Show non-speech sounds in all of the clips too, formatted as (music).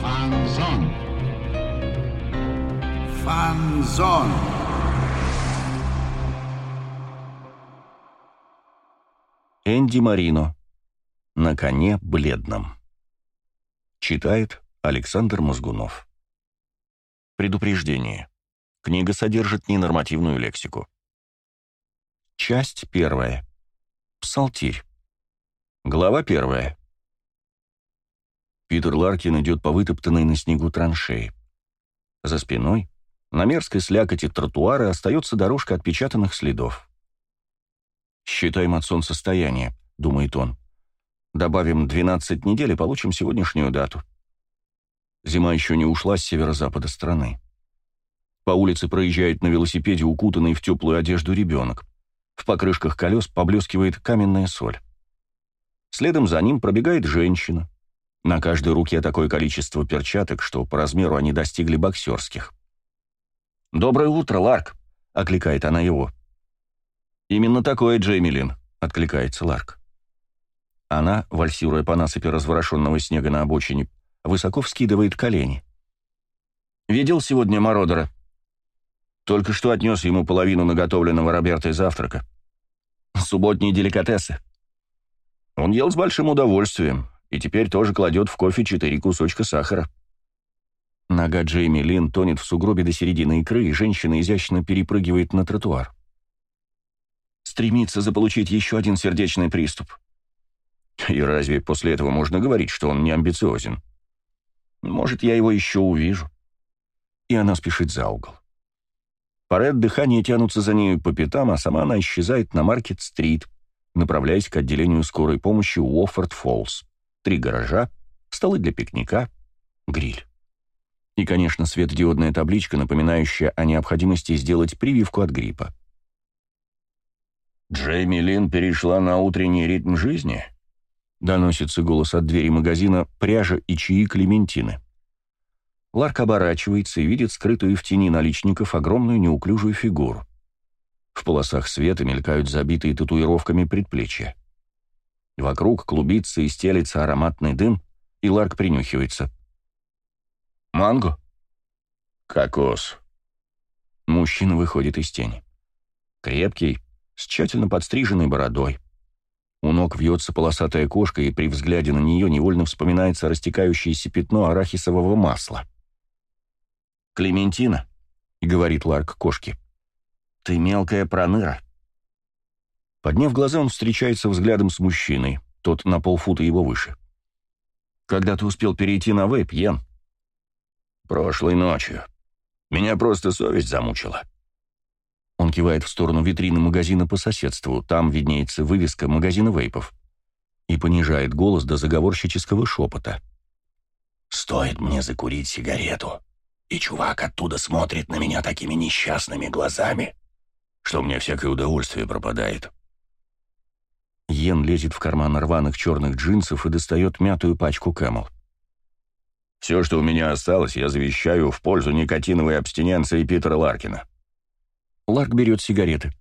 Фанзон. Фанзон. Энди Марино. На коне бледном. Читает Александр Мозгунов. Предупреждение. Книга содержит ненормативную лексику. Часть первая. Псалтирь. Глава первая. Питер Ларкин идет по вытоптанной на снегу траншеи. За спиной, на мерзкой слякоти тротуара, остается дорожка отпечатанных следов. «Считаем от солнцестояния», — думает он. «Добавим 12 недель и получим сегодняшнюю дату». Зима еще не ушла с северо-запада страны. По улице проезжает на велосипеде укутанный в теплую одежду ребенок. В покрышках колес поблескивает каменная соль. Следом за ним пробегает женщина. На каждой руке такое количество перчаток, что по размеру они достигли боксерских. «Доброе утро, Ларк!» — окликает она его. «Именно такое, Джеймилин», — откликается Ларк. Она, вальсируя по насыпи разворошенного снега на обочине, высоко вскидывает колени. «Видел сегодня Мородера?» Только что отнес ему половину наготовленного Робертой завтрака. Субботние деликатесы. Он ел с большим удовольствием, и теперь тоже кладет в кофе четыре кусочка сахара. Нога Джейми Лин тонет в сугробе до середины икры, и женщина изящно перепрыгивает на тротуар. Стремится заполучить еще один сердечный приступ. И разве после этого можно говорить, что он не амбициозен? Может, я его еще увижу. И она спешит за угол. Пары дыхания тянутся за нею по пятам, а сама она исчезает на Маркет-стрит, направляясь к отделению скорой помощи Уоффорд-Фоллс. Три гаража, столы для пикника, гриль. И, конечно, светодиодная табличка, напоминающая о необходимости сделать прививку от гриппа. «Джейми Лин перешла на утренний ритм жизни?» — доносится голос от двери магазина «Пряжа и чаи Клементины». Ларк оборачивается и видит скрытую в тени наличников огромную неуклюжую фигуру. В полосах света мелькают забитые татуировками предплечья. Вокруг клубится и стелится ароматный дым, и Ларк принюхивается. «Манго?» «Кокос». Мужчина выходит из тени. Крепкий, с тщательно подстриженной бородой. У ног вьется полосатая кошка, и при взгляде на нее невольно вспоминается растекающееся пятно арахисового масла. «Клементина», — говорит Ларк кошке, — «ты мелкая проныра». Подняв глаза, он встречается взглядом с мужчиной, тот на полфута его выше. «Когда ты успел перейти на вейп, Йен?» «Прошлой ночью. Меня просто совесть замучила». Он кивает в сторону витрины магазина по соседству, там виднеется вывеска магазина вейпов. И понижает голос до заговорщического шепота. «Стоит мне закурить сигарету, и чувак оттуда смотрит на меня такими несчастными глазами, что мне всякое удовольствие пропадает. Йен лезет в карман рваных черных джинсов и достает мятую пачку Кэмл. «Все, что у меня осталось, я завещаю в пользу никотиновой абстиненции Питера Ларкина». Ларк берет сигареты.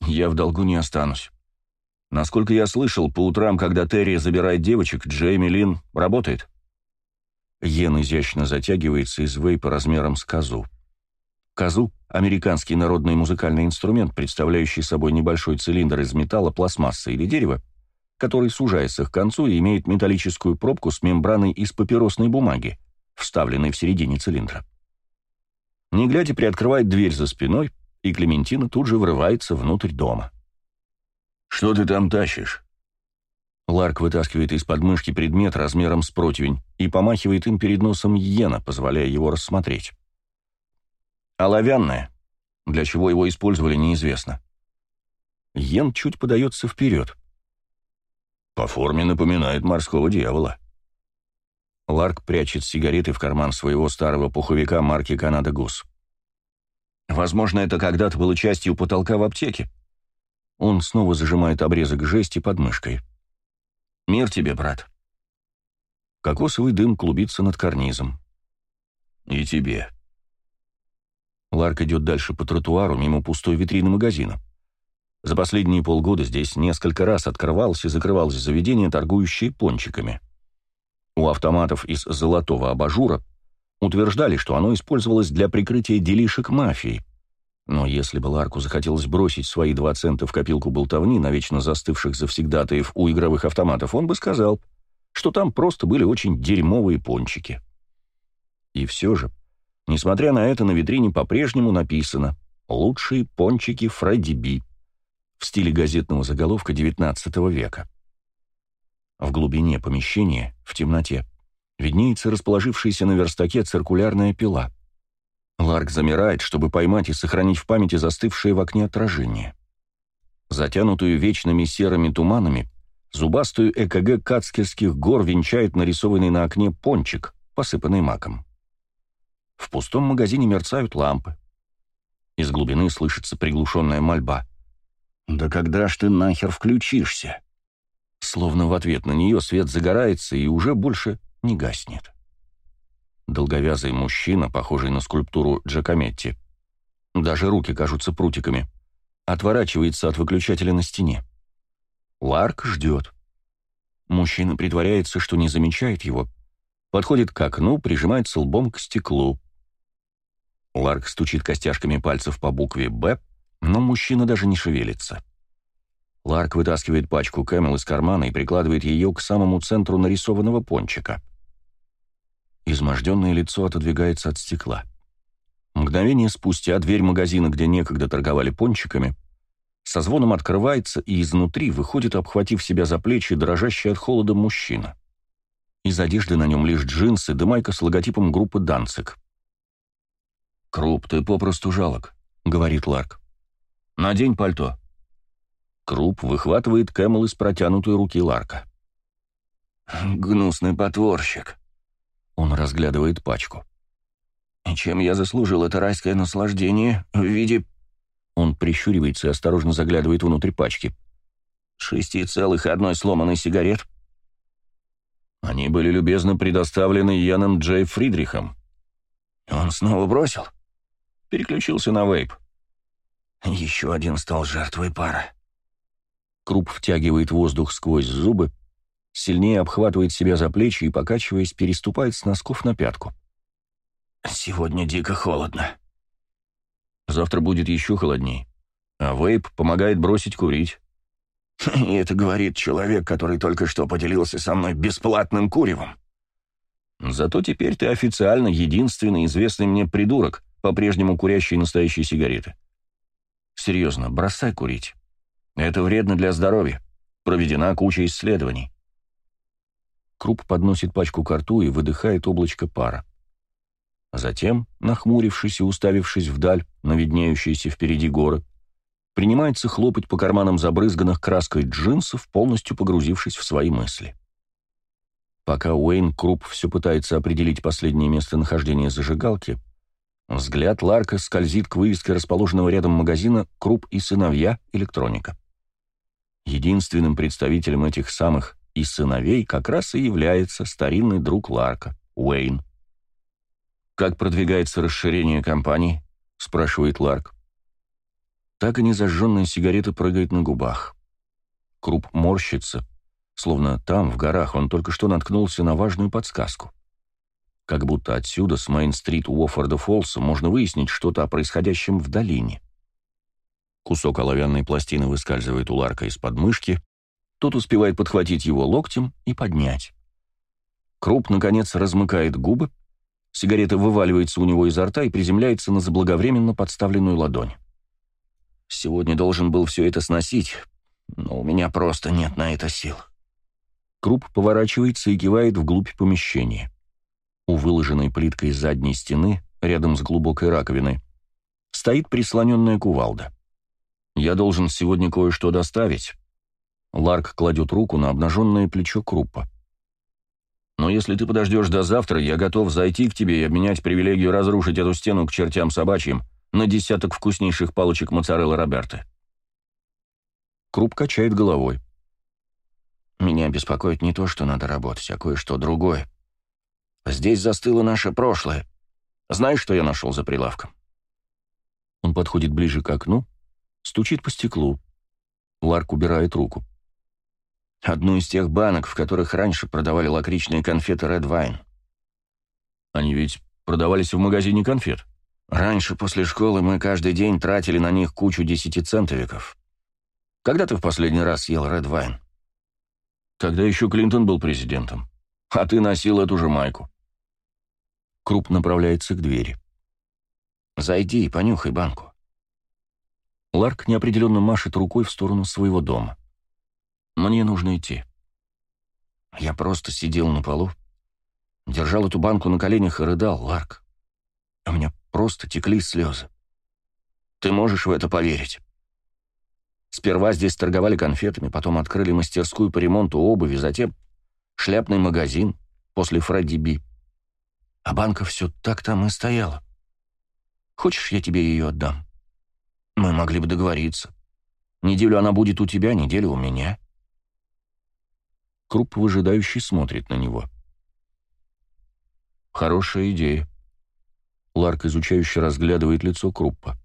«Я в долгу не останусь. Насколько я слышал, по утрам, когда Терри забирает девочек, Джейми Лин работает». Йен изящно затягивается из вейпа размером с козу. Козу — американский народный музыкальный инструмент, представляющий собой небольшой цилиндр из металла, пластмассы или дерева, который сужается к концу и имеет металлическую пробку с мембраной из папиросной бумаги, вставленной в середине цилиндра. Не глядя, приоткрывает дверь за спиной, и Клементина тут же врывается внутрь дома. «Что ты там тащишь?» Ларк вытаскивает из подмышки предмет размером с противень и помахивает им перед носом Йена, позволяя его рассмотреть. Оловянное. Для чего его использовали, неизвестно. Йен чуть подается вперед. По форме напоминает морского дьявола. Ларк прячет сигареты в карман своего старого пуховика марки «Канада Гус». Возможно, это когда-то было частью потолка в аптеке. Он снова зажимает обрезок жести под мышкой. Мир тебе, брат. Кокосовый дым клубится над карнизом. И тебе. Ларк идет дальше по тротуару, мимо пустой витрины магазина. За последние полгода здесь несколько раз открывалось и закрывалось заведение, торгующее пончиками. У автоматов из золотого абажура утверждали, что оно использовалось для прикрытия делишек мафии. Но если бы Ларку захотелось бросить свои два цента в копилку болтовни на вечно застывших завсегдатаев у игровых автоматов, он бы сказал, что там просто были очень дерьмовые пончики. И все же, несмотря на это, на витрине по-прежнему написано «Лучшие пончики Фредди Би» в стиле газетного заголовка XIX века. В глубине помещения, в темноте, виднеется расположившаяся на верстаке циркулярная пила. Ларк замирает, чтобы поймать и сохранить в памяти застывшее в окне отражение. Затянутую вечными серыми туманами, зубастую ЭКГ Кацкерских гор венчает нарисованный на окне пончик, посыпанный маком. В пустом магазине мерцают лампы. Из глубины слышится приглушенная мольба. «Да когда ж ты нахер включишься?» Словно в ответ на нее свет загорается и уже больше не гаснет. Долговязый мужчина, похожий на скульптуру Джакометти, даже руки кажутся прутиками, отворачивается от выключателя на стене. Ларк ждет. Мужчина притворяется, что не замечает его, подходит к окну, прижимается лбом к стеклу. Ларк стучит костяшками пальцев по букве «Б», но мужчина даже не шевелится. Ларк вытаскивает пачку Camel из кармана и прикладывает ее к самому центру нарисованного пончика. Изможденное лицо отодвигается от стекла. Мгновение спустя дверь магазина, где некогда торговали пончиками, со звоном открывается, и изнутри выходит, обхватив себя за плечи, дрожащий от холода мужчина. Из одежды на нем лишь джинсы, да майка с логотипом группы «Danzig». «Круп, ты попросту жалок», — говорит Ларк. «Надень пальто». Круп выхватывает Camel из протянутой руки Ларка. «Гнусный потворщик», он разглядывает пачку. «И чем я заслужил это райское наслаждение в виде...» Он прищуривается и осторожно заглядывает внутрь пачки. «Шести целых и одной сломанной сигарет?» Они были любезно предоставлены Яном Джей Фридрихом. Он снова бросил? Переключился на вейп. Еще один стал жертвой пара. Круп втягивает воздух сквозь зубы, сильнее обхватывает себя за плечи и, покачиваясь, переступает с носков на пятку. «Сегодня дико холодно». «Завтра будет еще холоднее. А вейп помогает бросить курить». (laughs) «И это говорит человек, который только что поделился со мной бесплатным куревом». «Зато теперь ты официально единственный известный мне придурок, по-прежнему курящий настоящие сигареты. Серьезно, бросай курить. Это вредно для здоровья. Проведена куча исследований. Круп подносит пачку к рту и выдыхает облачко пара. Затем, нахмурившись и уставившись вдаль, на виднеющиеся впереди горы, принимается хлопать по карманам забрызганных краской джинсов, полностью погрузившись в свои мысли. Пока Уэйн Круп все пытается определить последнее местонахождение зажигалки, взгляд Ларка скользит к вывеске расположенного рядом магазина «Круп и сыновья. Электроника». Единственным представителем этих самых и сыновей как раз и является старинный друг Ларка, Уэйн. «Как продвигается расширение компании?» — спрашивает Ларк. Так и незажженная сигарета прыгает на губах. Круп морщится, словно там, в горах, он только что наткнулся на важную подсказку. Как будто отсюда, с Мейн-стрит Уофорда Фолса, можно выяснить что-то о происходящем в долине. Кусок оловянной пластины выскальзывает у Ларка из подмышки, тот успевает подхватить его локтем и поднять. Круп, наконец, размыкает губы, сигарета вываливается у него изо рта и приземляется на заблаговременно подставленную ладонь. Сегодня должен был все это сносить, но у меня просто нет на это сил. Круп поворачивается и кивает вглубь помещения. У выложенной плиткой задней стены, рядом с глубокой раковиной, стоит прислоненная кувалда. «Я должен сегодня кое-что доставить», Ларк кладет руку на обнаженное плечо Круппа. «Но если ты подождешь до завтра, я готов зайти к тебе и обменять привилегию разрушить эту стену к чертям собачьим на десяток вкуснейших палочек моцарелла Роберты». Круп качает головой. «Меня беспокоит не то, что надо работать, а кое-что другое. Здесь застыло наше прошлое. Знаешь, что я нашел за прилавком?» Он подходит ближе к окну, стучит по стеклу, Ларк убирает руку. Одну из тех банок, в которых раньше продавали лакричные конфеты Red Wine. Они ведь продавались в магазине конфет. Раньше, после школы, мы каждый день тратили на них кучу десятицентовиков. Когда ты в последний раз ел Red Wine? Когда еще Клинтон был президентом. А ты носил эту же майку. Круп направляется к двери. «Зайди и понюхай банку». Ларк неопределенно машет рукой в сторону своего дома. «Мне нужно идти». Я просто сидел на полу, держал эту банку на коленях и рыдал, Ларк. У меня просто текли слезы. Ты можешь в это поверить? Сперва здесь торговали конфетами, потом открыли мастерскую по ремонту обуви, затем шляпный магазин после Фредди Би. А банка все так там и стояла. Хочешь, я тебе ее отдам? Мы могли бы договориться. Неделю она будет у тебя, неделю у меня. Круп выжидающий смотрит на него. Хорошая идея. Ларк изучающе разглядывает лицо Круппа.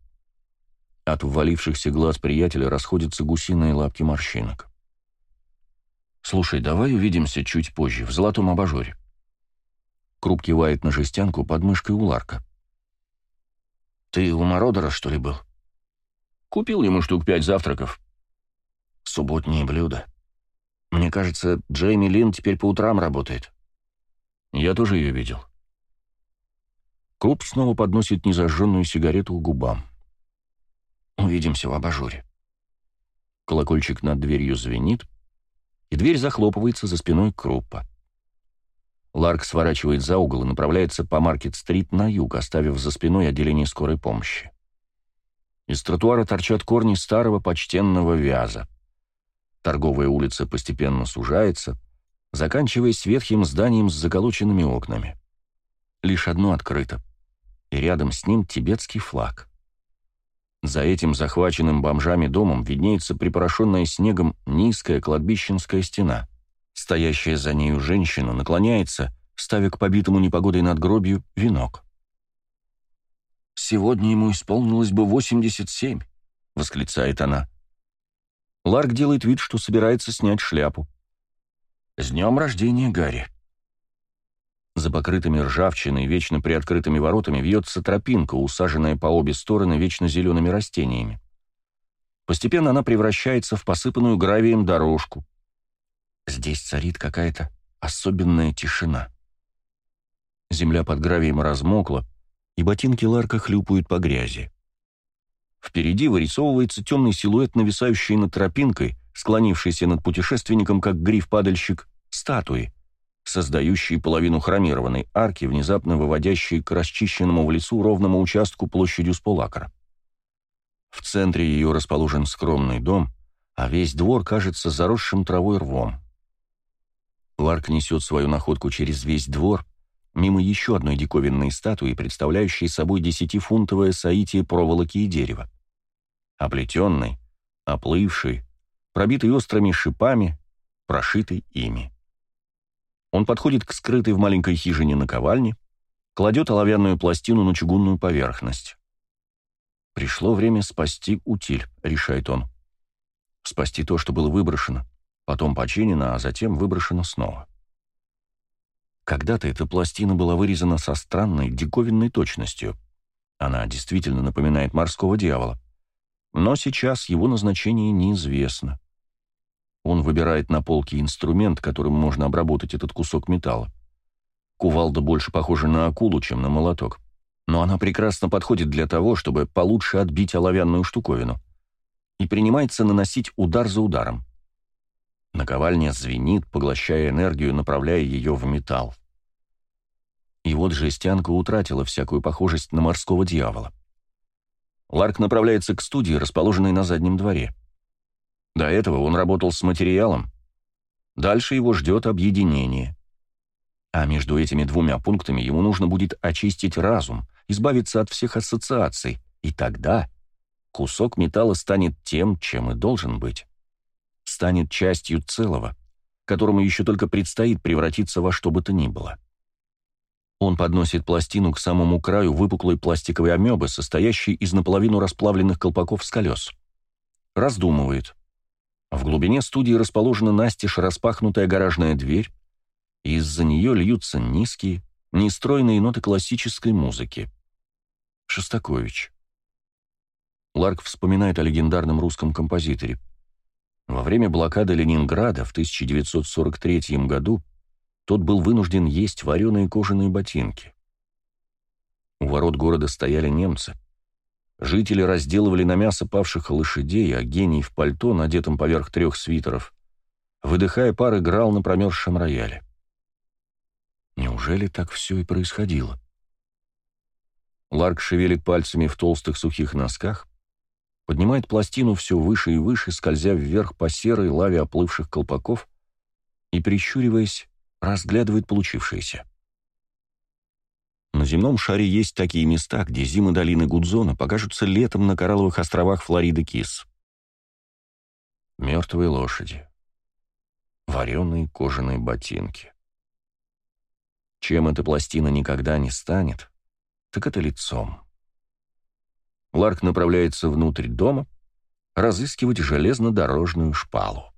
От ввалившихся глаз приятеля расходятся гусиные лапки морщинок. «Слушай, давай увидимся чуть позже, в золотом абажуре». Круп кивает на жестянку под мышкой у Ларка. «Ты у Мородера, что ли, был?» «Купил ему штук пять завтраков». «Субботние блюда. Мне кажется, Джейми Лин теперь по утрам работает». «Я тоже ее видел». Круп снова подносит незажженную сигарету к губам. «Увидимся в абажуре». Колокольчик над дверью звенит, и дверь захлопывается за спиной Круппа. Ларк сворачивает за угол и направляется по Маркет-стрит на юг, оставив за спиной отделение скорой помощи. Из тротуара торчат корни старого почтенного вяза. Торговая улица постепенно сужается, заканчиваясь ветхим зданием с заколоченными окнами. Лишь одно открыто, и рядом с ним тибетский флаг. За этим захваченным бомжами домом виднеется припорошенная снегом низкая кладбищенская стена — Стоящая за нею женщина наклоняется, ставя к побитому непогодой надгробию венок. «Сегодня ему исполнилось бы 87», — восклицает она. Ларк делает вид, что собирается снять шляпу. «С днем рождения, Гарри!» За покрытыми ржавчиной, вечно приоткрытыми воротами вьется тропинка, усаженная по обе стороны вечно зелеными растениями. Постепенно она превращается в посыпанную гравием дорожку. Здесь царит какая-то особенная тишина. Земля под гравием размокла, и ботинки Ларка хлюпают по грязи. Впереди вырисовывается темный силуэт, нависающий над тропинкой, склонившийся над путешественником, как гриф-падальщик, статуи, создающие половину хромированной арки, внезапно выводящей к расчищенному в лесу ровному участку площадью с полакра. В центре ее расположен скромный дом, а весь двор кажется заросшим травой рвом. Ларк несет свою находку через весь двор, мимо еще одной диковинной статуи, представляющей собой десятифунтовое соитие проволоки и дерева. Оплетенный, оплывший, пробитый острыми шипами, прошитый ими. Он подходит к скрытой в маленькой хижине наковальне, кладет оловянную пластину на чугунную поверхность. «Пришло время спасти утиль», — решает он. «Спасти то, что было выброшено, потом починена, а затем выброшена снова. Когда-то эта пластина была вырезана со странной, диковинной точностью. Она действительно напоминает морского дьявола. Но сейчас его назначение неизвестно. Он выбирает на полке инструмент, которым можно обработать этот кусок металла. Кувалда больше похожа на акулу, чем на молоток. Но она прекрасно подходит для того, чтобы получше отбить оловянную штуковину. И принимается наносить удар за ударом. Наковальня звенит, поглощая энергию, направляя ее в металл. И вот жестянка утратила всякую похожесть на морского дьявола. Ларк направляется к студии, расположенной на заднем дворе. До этого он работал с материалом. Дальше его ждет объединение. А между этими двумя пунктами ему нужно будет очистить разум, избавиться от всех ассоциаций, и тогда кусок металла станет тем, чем и должен быть станет частью целого, которому еще только предстоит превратиться во что бы то ни было. Он подносит пластину к самому краю выпуклой пластиковой амебы, состоящей из наполовину расплавленных колпаков с колес. Раздумывает. В глубине студии расположена настежь распахнутая гаражная дверь, и из-за нее льются низкие, нестройные ноты классической музыки. Шостакович. Ларк вспоминает о легендарном русском композиторе. Во время блокады Ленинграда в 1943 году тот был вынужден есть вареные кожаные ботинки. У ворот города стояли немцы. Жители разделывали на мясо павших лошадей, а гений в пальто, надетом поверх трех свитеров, выдыхая пар, играл на промерзшем рояле. Неужели так все и происходило? Ларк шевелит пальцами в толстых сухих носках, поднимает пластину все выше и выше, скользя вверх по серой лаве оплывших колпаков и, прищуриваясь, разглядывает получившееся. На земном шаре есть такие места, где зимы долины Гудзона покажутся летом на коралловых островах Флориды Кис. Мертвые лошади. Вареные кожаные ботинки. Чем эта пластина никогда не станет, так это лицом. Ларк направляется внутрь дома разыскивать железнодорожную шпалу.